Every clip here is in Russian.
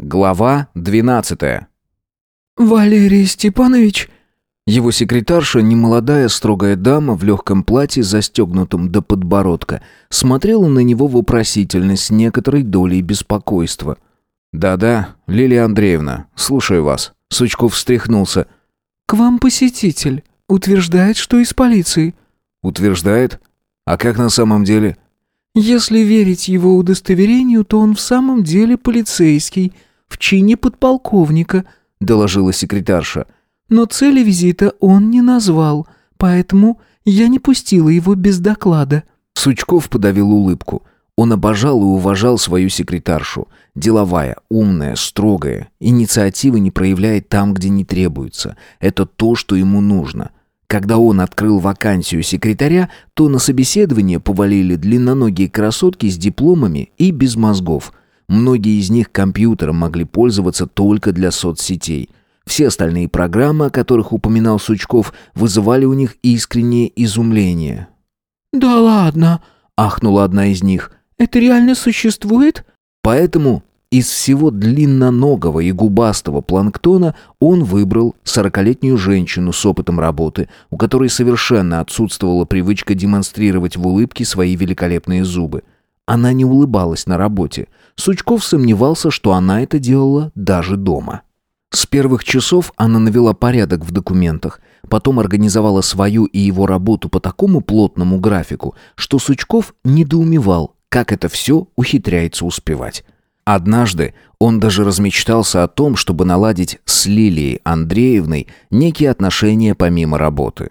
Глава 12. «Валерий Степанович?» Его секретарша, немолодая строгая дама в легком платье, застегнутом до подбородка, смотрела на него вопросительно с некоторой долей беспокойства. «Да-да, Лилия Андреевна, слушаю вас». Сучков встряхнулся. «К вам посетитель. Утверждает, что из полиции». «Утверждает? А как на самом деле?» Если верить его удостоверению, то он в самом деле полицейский, в чине подполковника», — доложила секретарша. «Но цели визита он не назвал, поэтому я не пустила его без доклада». Сучков подавил улыбку. Он обожал и уважал свою секретаршу. Деловая, умная, строгая. Инициативы не проявляет там, где не требуется. Это то, что ему нужно. Когда он открыл вакансию секретаря, то на собеседование повалили длинноногие красотки с дипломами и без мозгов. Многие из них компьютером могли пользоваться только для соцсетей. Все остальные программы, о которых упоминал Сучков, вызывали у них искреннее изумление. «Да ладно!» — ахнула одна из них. «Это реально существует?» Поэтому из всего длинноногого и губастого планктона он выбрал сорокалетнюю женщину с опытом работы, у которой совершенно отсутствовала привычка демонстрировать в улыбке свои великолепные зубы. Она не улыбалась на работе. Сучков сомневался, что она это делала даже дома. С первых часов она навела порядок в документах, потом организовала свою и его работу по такому плотному графику, что Сучков недоумевал, как это все ухитряется успевать. Однажды он даже размечтался о том, чтобы наладить с Лилией Андреевной некие отношения помимо работы.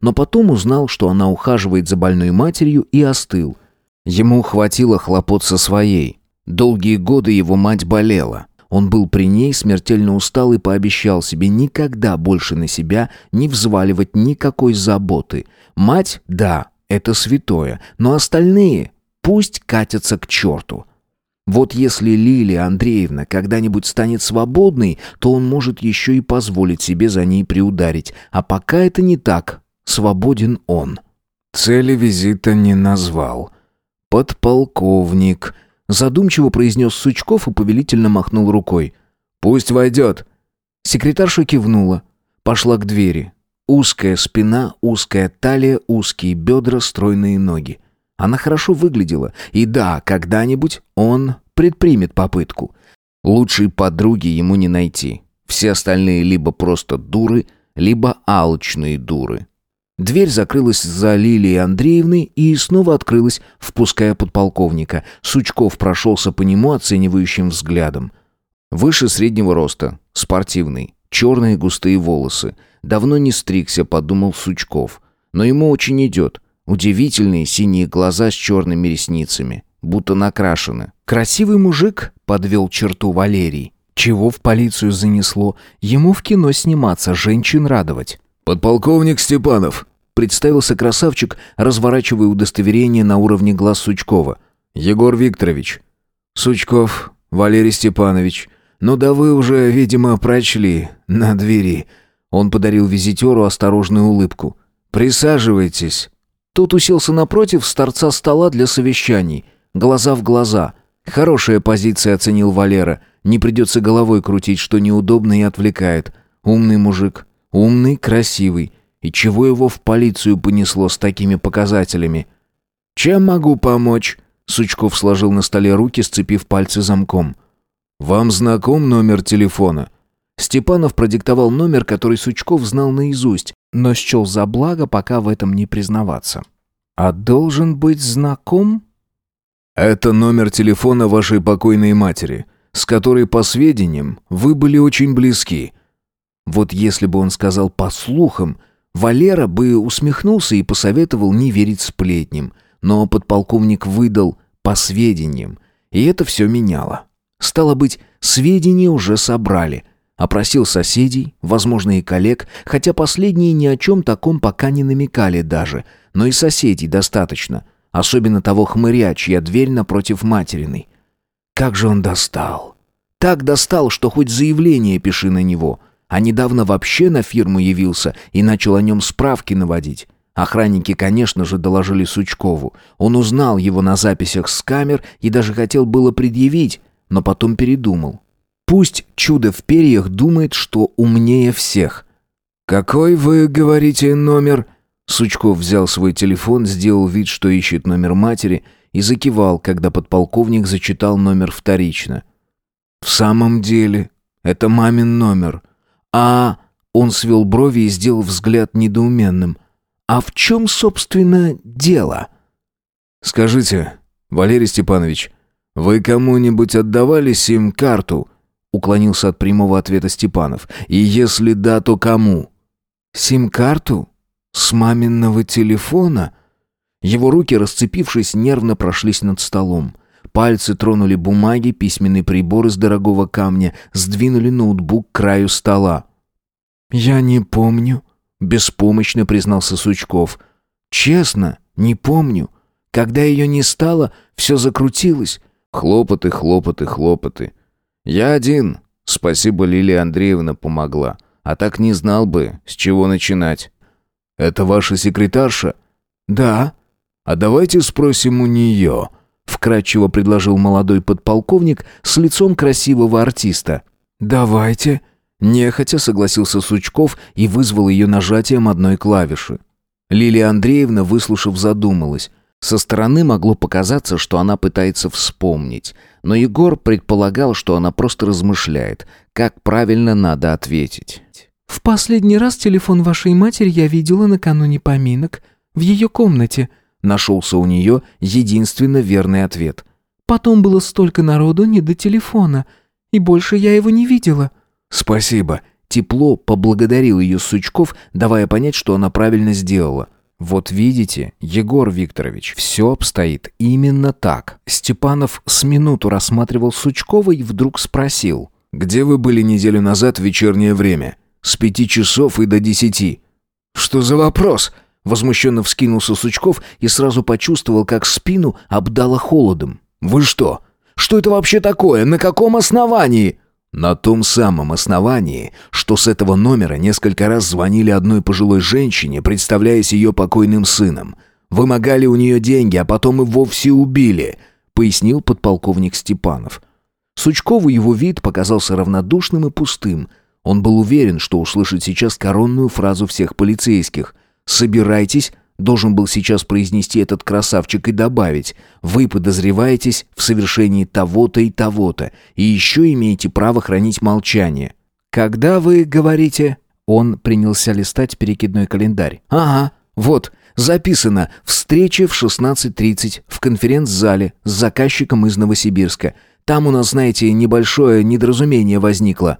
Но потом узнал, что она ухаживает за больной матерью и остыл. Ему хватило хлопот со своей. Долгие годы его мать болела. Он был при ней, смертельно устал и пообещал себе никогда больше на себя не взваливать никакой заботы. Мать, да, это святое, но остальные пусть катятся к черту. Вот если Лилия Андреевна когда-нибудь станет свободной, то он может еще и позволить себе за ней приударить. А пока это не так, свободен он. Цели визита не назвал. «Подполковник», — задумчиво произнес Сучков и повелительно махнул рукой. «Пусть войдет». Секретарша кивнула, пошла к двери. Узкая спина, узкая талия, узкие бедра, стройные ноги. Она хорошо выглядела, и да, когда-нибудь он предпримет попытку. Лучшей подруги ему не найти. Все остальные либо просто дуры, либо алчные дуры. Дверь закрылась за Лилией Андреевной и снова открылась, впуская подполковника. Сучков прошелся по нему оценивающим взглядом. Выше среднего роста, спортивный, черные густые волосы. Давно не стригся, подумал Сучков. Но ему очень идет. Удивительные синие глаза с черными ресницами, будто накрашены. Красивый мужик подвел черту Валерий. Чего в полицию занесло? Ему в кино сниматься, женщин радовать. «Подполковник Степанов», — представился красавчик, разворачивая удостоверение на уровне глаз Сучкова. «Егор Викторович». «Сучков, Валерий Степанович. Ну да вы уже, видимо, прочли на двери». Он подарил визитеру осторожную улыбку. «Присаживайтесь». Тот уселся напротив с торца стола для совещаний. Глаза в глаза. Хорошая позиция, оценил Валера. Не придется головой крутить, что неудобно и отвлекает. Умный мужик. Умный, красивый. И чего его в полицию понесло с такими показателями? «Чем могу помочь?» Сучков сложил на столе руки, сцепив пальцы замком. «Вам знаком номер телефона?» Степанов продиктовал номер, который Сучков знал наизусть, но счел за благо пока в этом не признаваться. «А должен быть знаком?» «Это номер телефона вашей покойной матери, с которой, по сведениям, вы были очень близки». Вот если бы он сказал «по слухам», Валера бы усмехнулся и посоветовал не верить сплетням, но подполковник выдал «по сведениям», и это все меняло. Стало быть, сведения уже собрали – Опросил соседей, возможно, и коллег, хотя последние ни о чем таком пока не намекали даже. Но и соседей достаточно. Особенно того хмыря, чья дверь напротив материной. Как же он достал. Так достал, что хоть заявление пиши на него. А недавно вообще на фирму явился и начал о нем справки наводить. Охранники, конечно же, доложили Сучкову. Он узнал его на записях с камер и даже хотел было предъявить, но потом передумал. Пусть чудо в перьях думает, что умнее всех. «Какой вы, говорите, номер?» Сучков взял свой телефон, сделал вид, что ищет номер матери, и закивал, когда подполковник зачитал номер вторично. «В самом деле, это мамин номер. А...» Он свел брови и сделал взгляд недоуменным. «А в чем, собственно, дело?» «Скажите, Валерий Степанович, вы кому-нибудь отдавали сим-карту?» Уклонился от прямого ответа Степанов. «И если да, то кому?» «Сим-карту? С маминого телефона?» Его руки, расцепившись, нервно прошлись над столом. Пальцы тронули бумаги, письменный прибор из дорогого камня, сдвинули ноутбук к краю стола. «Я не помню», — беспомощно признался Сучков. «Честно, не помню. Когда ее не стало, все закрутилось. Хлопоты, хлопоты, хлопоты. Я один. Спасибо, Лилия Андреевна помогла. А так не знал бы, с чего начинать. Это ваша секретарша? Да. А давайте спросим у нее. Вкратчиво предложил молодой подполковник с лицом красивого артиста. Давайте. Нехотя согласился Сучков и вызвал ее нажатием одной клавиши. Лилия Андреевна, выслушав, задумалась. Со стороны могло показаться, что она пытается вспомнить, но Егор предполагал, что она просто размышляет, как правильно надо ответить. «В последний раз телефон вашей матери я видела накануне поминок, в ее комнате», нашелся у нее единственно верный ответ. «Потом было столько народу не до телефона, и больше я его не видела». «Спасибо», тепло поблагодарил ее Сучков, давая понять, что она правильно сделала. Вот видите, Егор Викторович, все обстоит именно так. Степанов с минуту рассматривал Сучкова и вдруг спросил. «Где вы были неделю назад в вечернее время? С пяти часов и до десяти». «Что за вопрос?» Возмущенно вскинулся Сучков и сразу почувствовал, как спину обдало холодом. «Вы что? Что это вообще такое? На каком основании?» На том самом основании, что с этого номера несколько раз звонили одной пожилой женщине, представляясь ее покойным сыном. Вымогали у нее деньги, а потом и вовсе убили, пояснил подполковник Степанов. Сучкову его вид показался равнодушным и пустым. Он был уверен, что услышит сейчас коронную фразу всех полицейских. «Собирайтесь, должен был сейчас произнести этот красавчик и добавить «Вы подозреваетесь в совершении того-то и того-то, и еще имеете право хранить молчание». «Когда вы говорите...» Он принялся листать перекидной календарь. «Ага, вот, записано «Встреча в 16.30 в конференц-зале с заказчиком из Новосибирска». Там у нас, знаете, небольшое недоразумение возникло».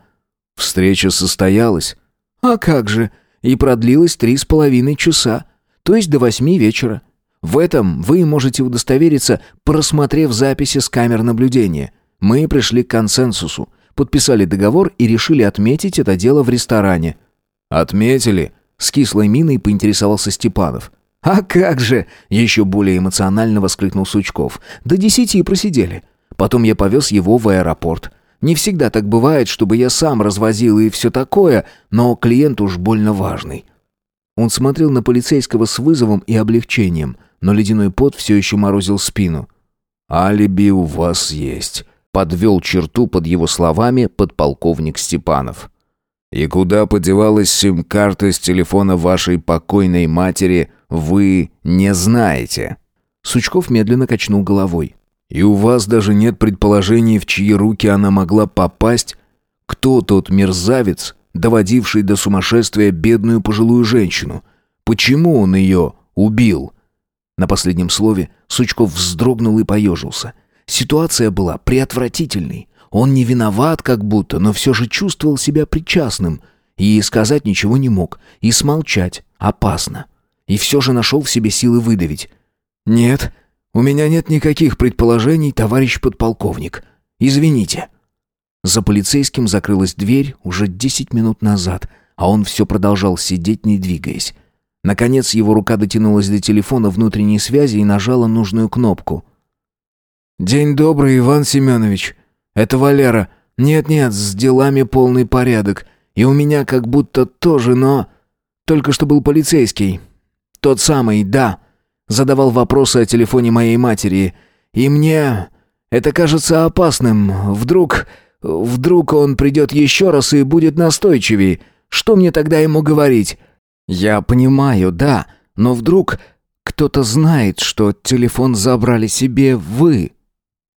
«Встреча состоялась?» «А как же, и продлилась три с половиной часа то есть до восьми вечера. В этом вы можете удостовериться, просмотрев записи с камер наблюдения. Мы пришли к консенсусу, подписали договор и решили отметить это дело в ресторане. «Отметили?» — с кислой миной поинтересовался Степанов. «А как же!» — еще более эмоционально воскликнул Сучков. «До десяти просидели. Потом я повез его в аэропорт. Не всегда так бывает, чтобы я сам развозил и все такое, но клиент уж больно важный. Он смотрел на полицейского с вызовом и облегчением, но ледяной пот все еще морозил спину. «Алиби у вас есть», — подвел черту под его словами подполковник Степанов. «И куда подевалась сим-карта с телефона вашей покойной матери, вы не знаете». Сучков медленно качнул головой. «И у вас даже нет предположений, в чьи руки она могла попасть? Кто тот мерзавец, доводивший до сумасшествия бедную пожилую женщину. Почему он ее убил? На последнем слове Сучков вздрогнул и поежился. Ситуация была преотвратительной. Он не виноват как будто, но все же чувствовал себя причастным. И сказать ничего не мог. И смолчать опасно. И все же нашел в себе силы выдавить. «Нет, у меня нет никаких предположений, товарищ подполковник. Извините». За полицейским закрылась дверь уже десять минут назад, а он все продолжал сидеть, не двигаясь. Наконец его рука дотянулась до телефона внутренней связи и нажала нужную кнопку. «День добрый, Иван Семенович. Это Валера. Нет-нет, с делами полный порядок. И у меня как будто тоже, но... Только что был полицейский. Тот самый, да. Задавал вопросы о телефоне моей матери. И мне... Это кажется опасным. Вдруг... Вдруг он придет еще раз и будет настойчивее. Что мне тогда ему говорить?» «Я понимаю, да, но вдруг кто-то знает, что телефон забрали себе вы».